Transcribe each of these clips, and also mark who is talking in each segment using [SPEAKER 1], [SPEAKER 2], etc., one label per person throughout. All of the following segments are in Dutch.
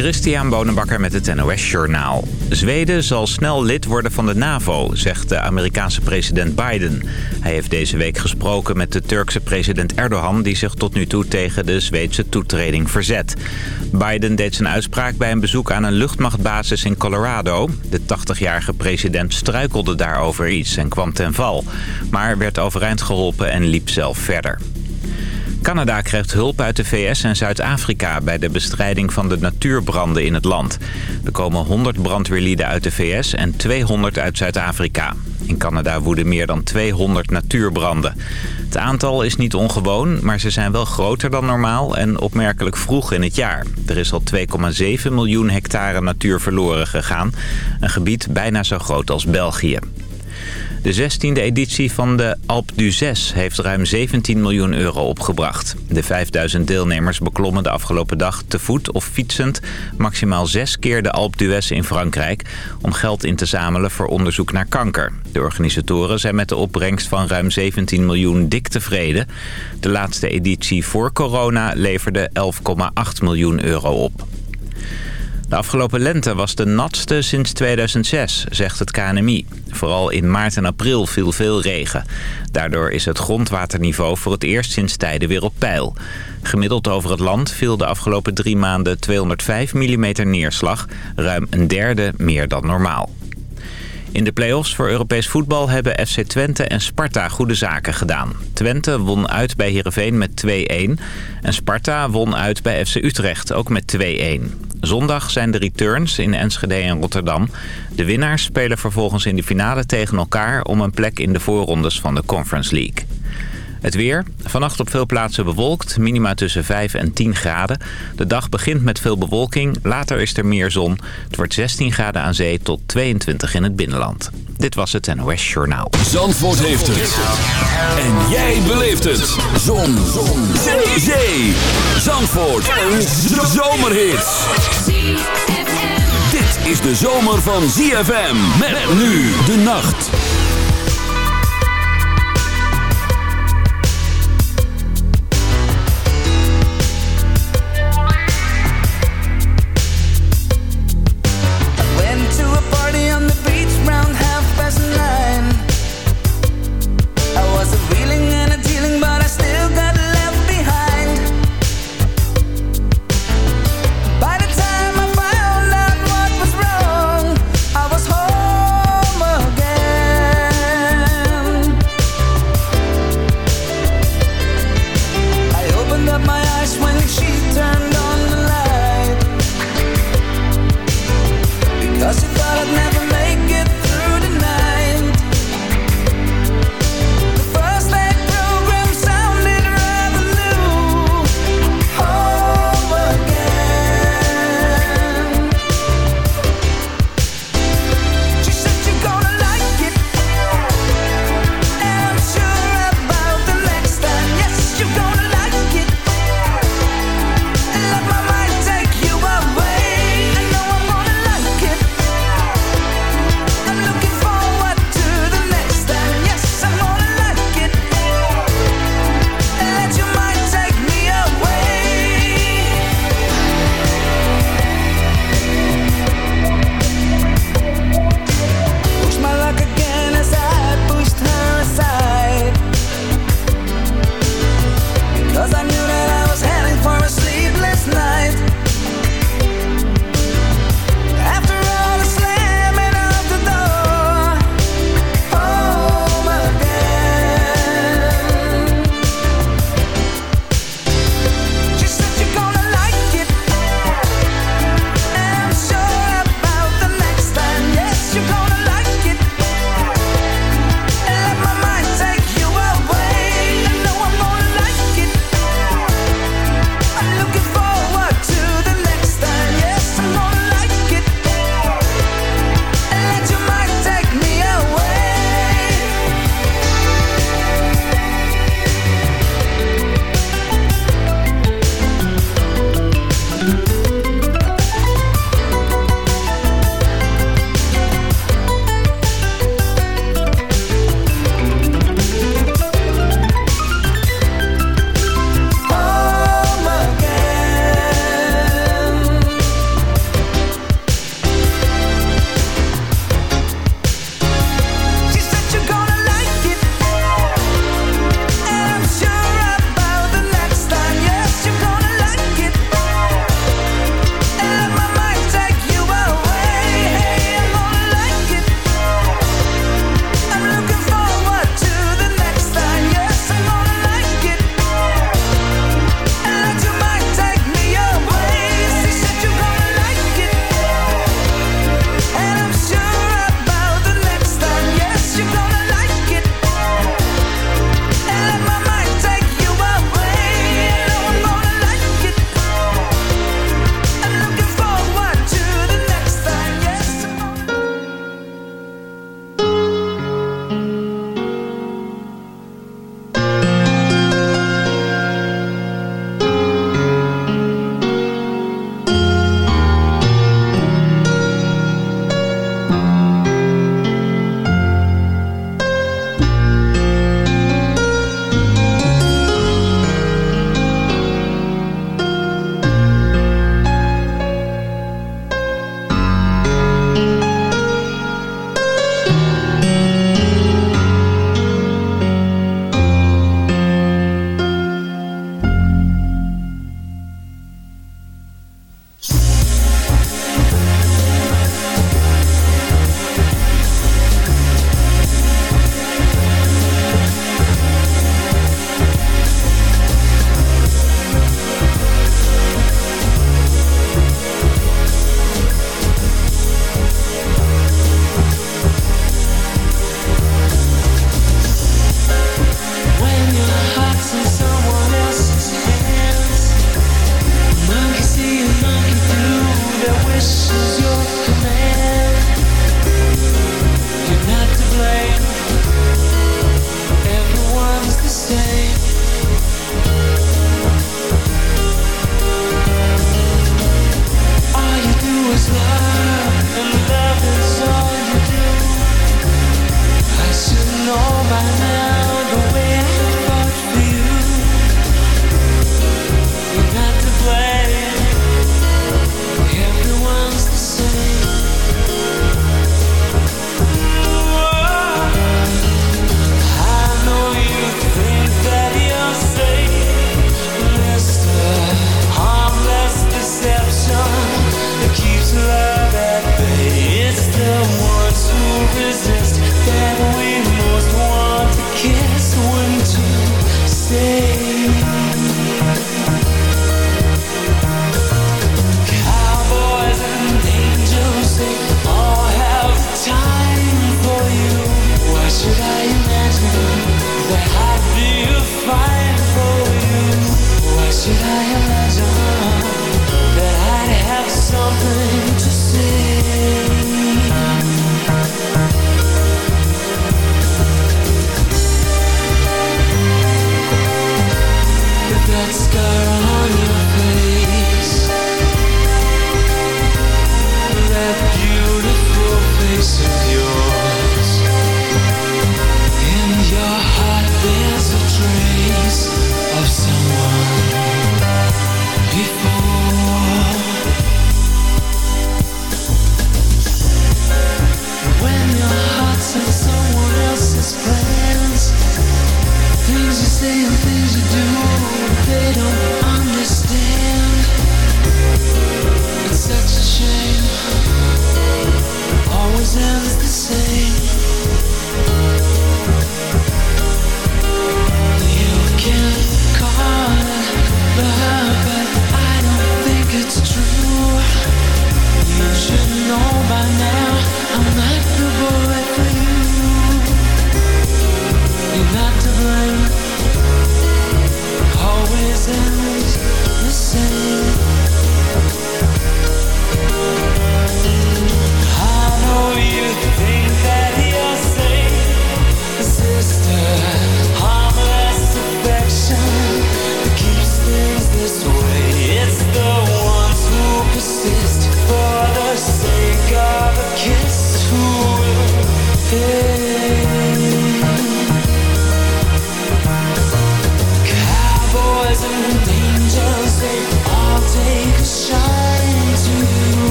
[SPEAKER 1] Christian Bonenbakker met het NOS Journaal. Zweden zal snel lid worden van de NAVO, zegt de Amerikaanse president Biden. Hij heeft deze week gesproken met de Turkse president Erdogan... die zich tot nu toe tegen de Zweedse toetreding verzet. Biden deed zijn uitspraak bij een bezoek aan een luchtmachtbasis in Colorado. De 80-jarige president struikelde daarover iets en kwam ten val. Maar werd overeind geholpen en liep zelf verder. Canada krijgt hulp uit de VS en Zuid-Afrika bij de bestrijding van de natuurbranden in het land. Er komen 100 brandweerlieden uit de VS en 200 uit Zuid-Afrika. In Canada woeden meer dan 200 natuurbranden. Het aantal is niet ongewoon, maar ze zijn wel groter dan normaal en opmerkelijk vroeg in het jaar. Er is al 2,7 miljoen hectare natuur verloren gegaan. Een gebied bijna zo groot als België. De 16e editie van de Alp d'Huez heeft ruim 17 miljoen euro opgebracht. De 5000 deelnemers beklommen de afgelopen dag te voet of fietsend... maximaal zes keer de Alp d'Huez in Frankrijk... om geld in te zamelen voor onderzoek naar kanker. De organisatoren zijn met de opbrengst van ruim 17 miljoen dik tevreden. De laatste editie voor corona leverde 11,8 miljoen euro op. De afgelopen lente was de natste sinds 2006, zegt het KNMI. Vooral in maart en april viel veel regen. Daardoor is het grondwaterniveau voor het eerst sinds tijden weer op peil. Gemiddeld over het land viel de afgelopen drie maanden 205 mm neerslag. Ruim een derde meer dan normaal. In de play-offs voor Europees voetbal hebben FC Twente en Sparta goede zaken gedaan. Twente won uit bij Heerenveen met 2-1 en Sparta won uit bij FC Utrecht ook met 2-1. Zondag zijn de returns in Enschede en Rotterdam. De winnaars spelen vervolgens in de finale tegen elkaar om een plek in de voorrondes van de Conference League. Het weer. Vannacht op veel plaatsen bewolkt. Minima tussen 5 en 10 graden. De dag begint met veel bewolking. Later is er meer zon. Het wordt 16 graden aan zee tot 22 in het binnenland. Dit was het NOS Journaal.
[SPEAKER 2] Zandvoort heeft het. En jij beleeft het. Zon. zon. Zee. zee. Zandvoort. Een zomerhit. Dit is de zomer van ZFM. Met nu de nacht.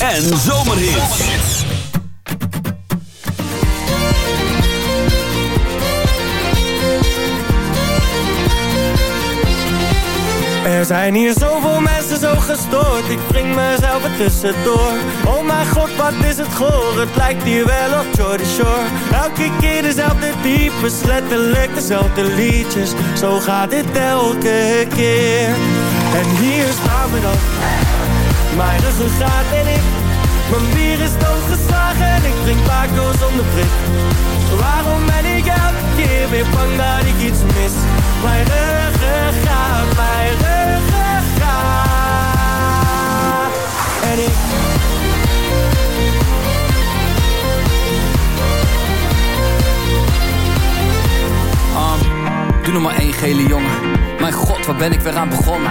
[SPEAKER 3] En zomerhits.
[SPEAKER 4] zijn hier zoveel mensen zo gestoord Ik breng mezelf er tussendoor. Oh mijn god, wat is het goor Het lijkt hier wel op Jordy Shore. Elke keer dezelfde types Letterlijk dezelfde liedjes. Zo gaat dit elke keer. En hier staan we dan Mijn ruggengraat en ik. Mijn bier is doodgeslagen En ik drink Paco zonder prik. Waarom ben ik elke keer weer bang dat ik iets mis? Mijn ruggengraat, mijn ruggengraat En ik
[SPEAKER 5] Doe nog maar één gele jongen. Mijn god, waar ben ik weer aan begonnen?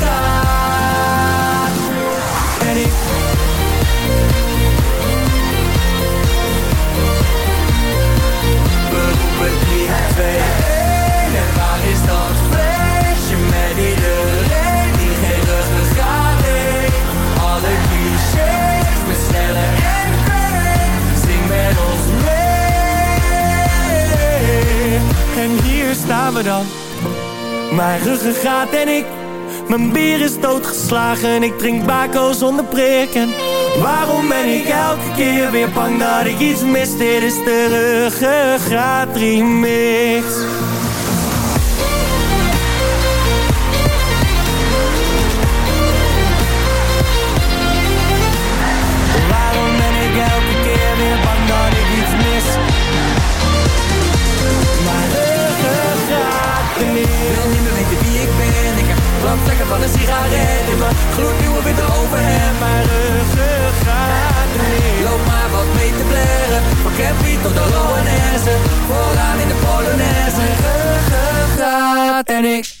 [SPEAKER 4] 3, 2, 1 En waar is dat feestje met iedereen die geen ruggengraat heeft? Alle clichés met sneller en kwijt. Zing met ons mee. En hier staan we dan. Mijn ruggengraat en ik. Mijn bier is doodgeslagen. Ik drink bako zonder prikken. Waarom ben ik elke keer weer bang dat ik iets mis? Dit is de ruggengraat remix. Waarom ben ik elke keer weer bang dat ik iets mis? Mijn ruggengraat remix.
[SPEAKER 5] wil niet meer weten wie ik ben. Ik heb brandvlekken van een sigaret in mijn gloednieuwe witte overhemd.
[SPEAKER 4] Mijn.
[SPEAKER 5] Loop mee te blaren. Van tot de Loanesse. Vooraan in de Polonaise.
[SPEAKER 4] Ruggengraat en ik.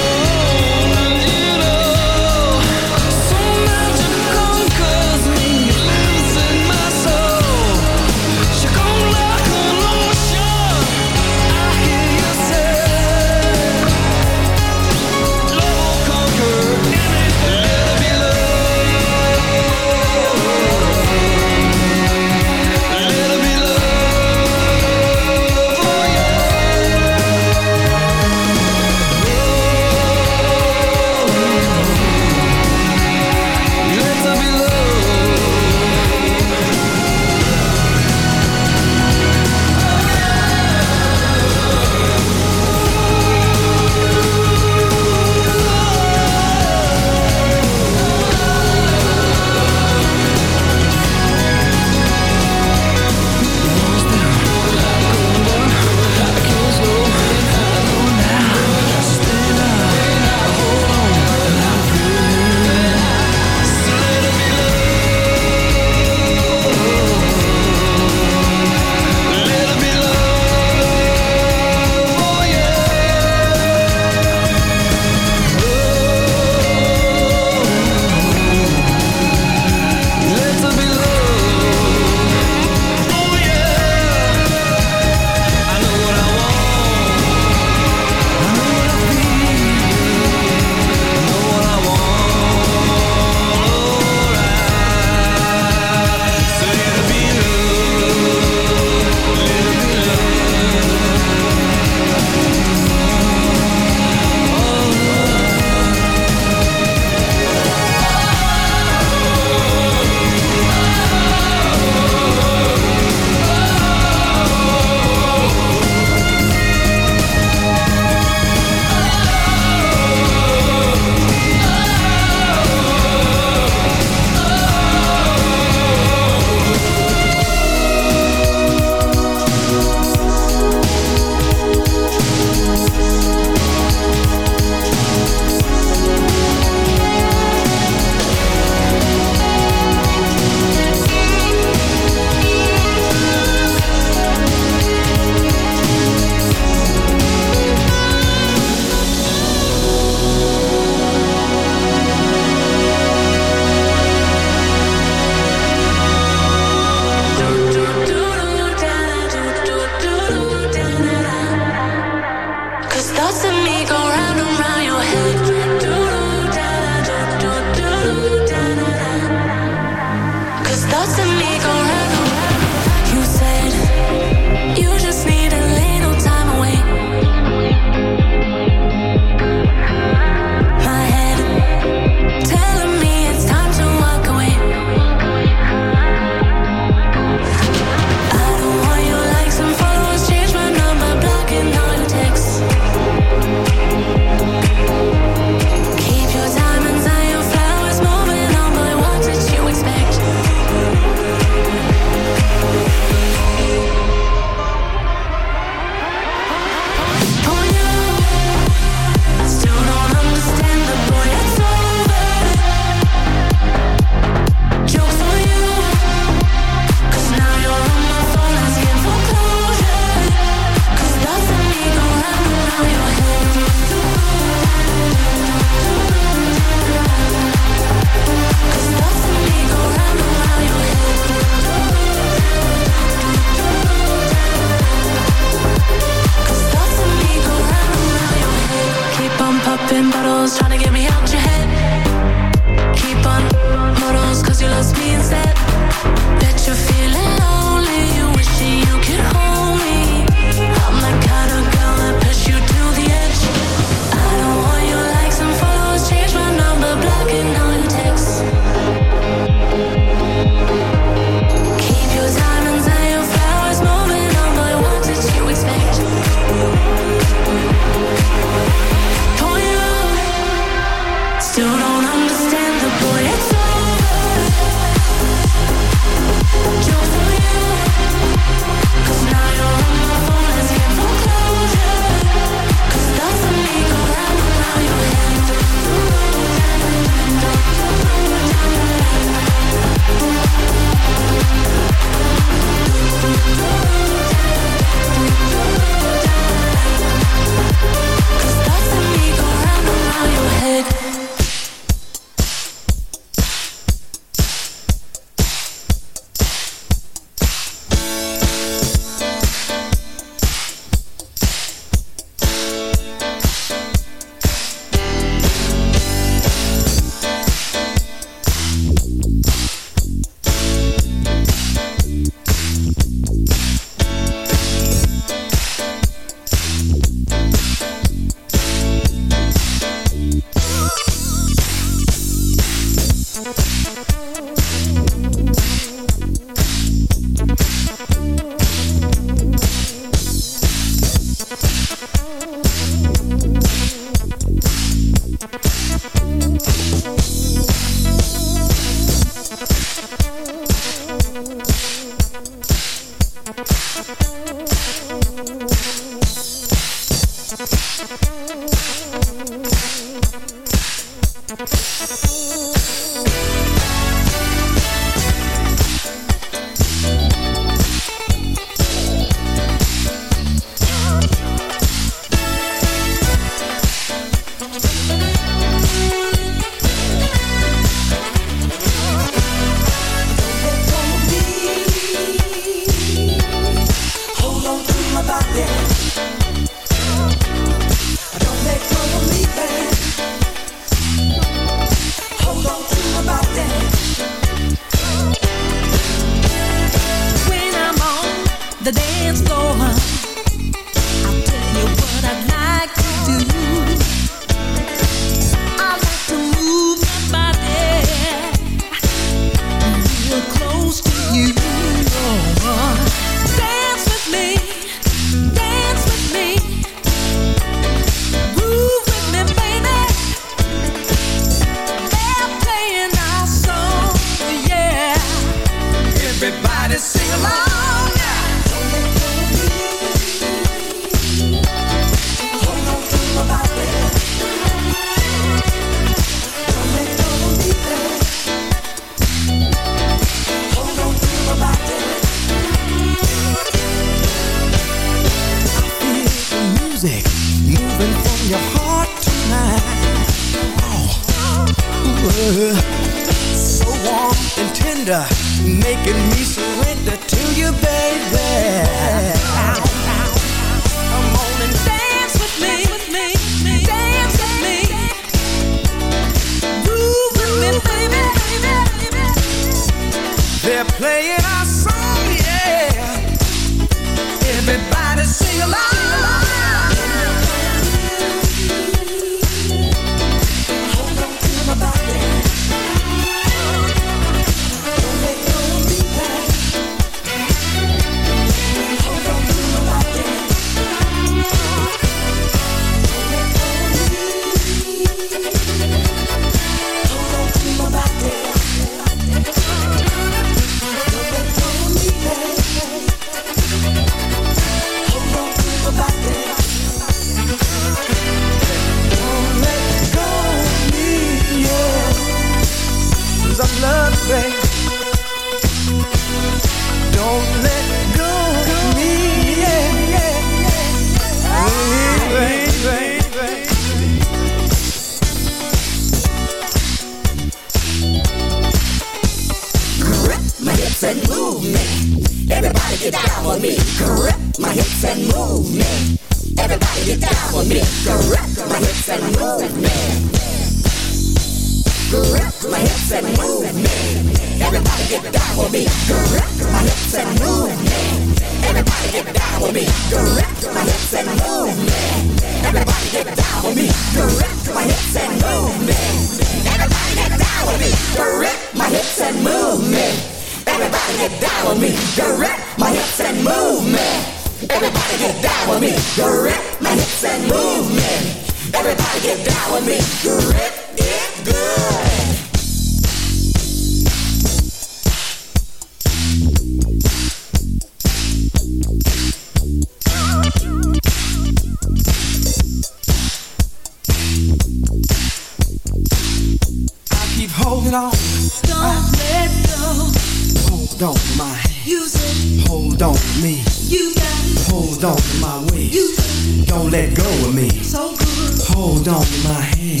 [SPEAKER 6] with me. So good. Hold on to my hand.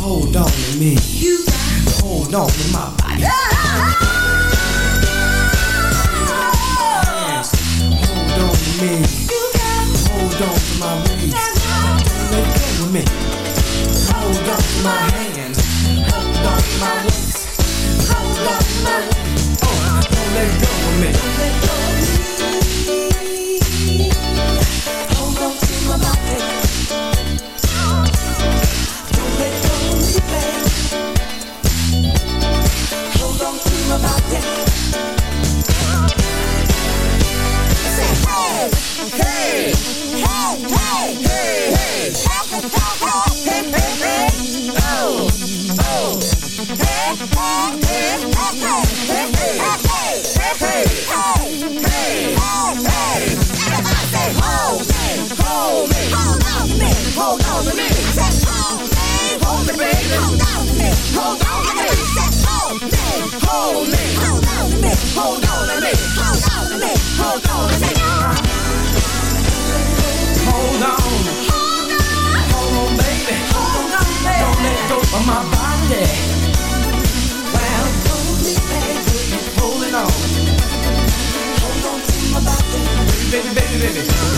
[SPEAKER 6] Hold on to me. You. Hold on to my body. Yeah. Hold on to me. Hold on to my waist. Let go with me. Hold on to my hand. Hold on to my waist. Hold on to my waist. Oh, don't let go of me. Don't let go of me. Hold on to
[SPEAKER 2] me. Take baby, baby, baby.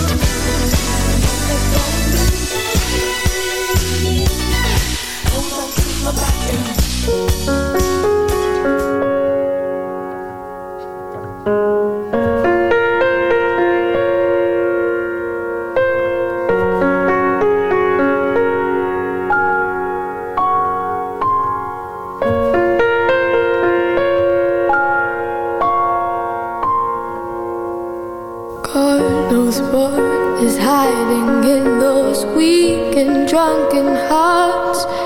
[SPEAKER 2] God
[SPEAKER 7] knows what
[SPEAKER 2] is hiding in those weak and drunken
[SPEAKER 7] hearts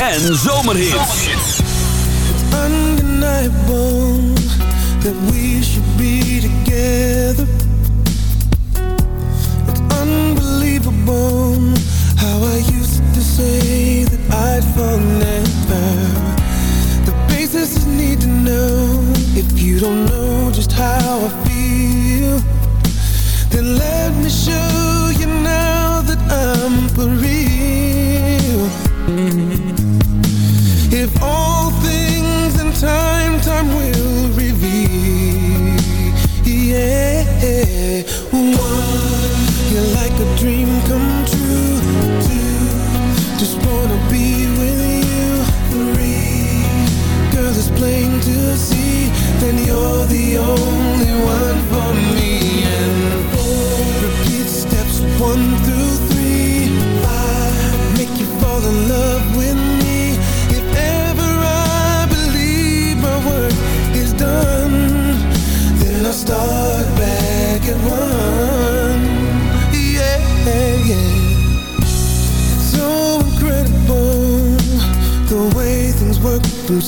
[SPEAKER 2] En zomerhits.
[SPEAKER 8] It's undeniable that we should be together. It's unbelievable how I used to say that I'd fall never. The basis is need to know if you don't know just how I feel. Then let me show I'm for real. If all things in time, time will reveal Yeah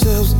[SPEAKER 9] ourselves.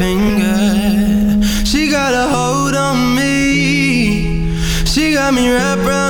[SPEAKER 9] finger. She got a hold on me. She got me wrapped round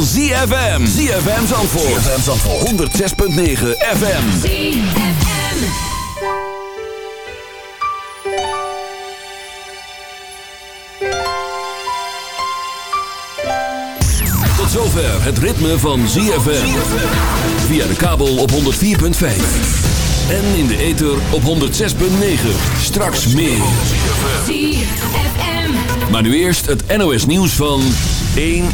[SPEAKER 3] van ZFM. ZFM Zandvoort. ZFM Zandvoort. 106.9 FM. ZFM. Tot zover het ritme van ZFM. Via de kabel op 104.5. En in de ether op 106.9. Straks meer. Maar nu eerst het NOS nieuws van 1.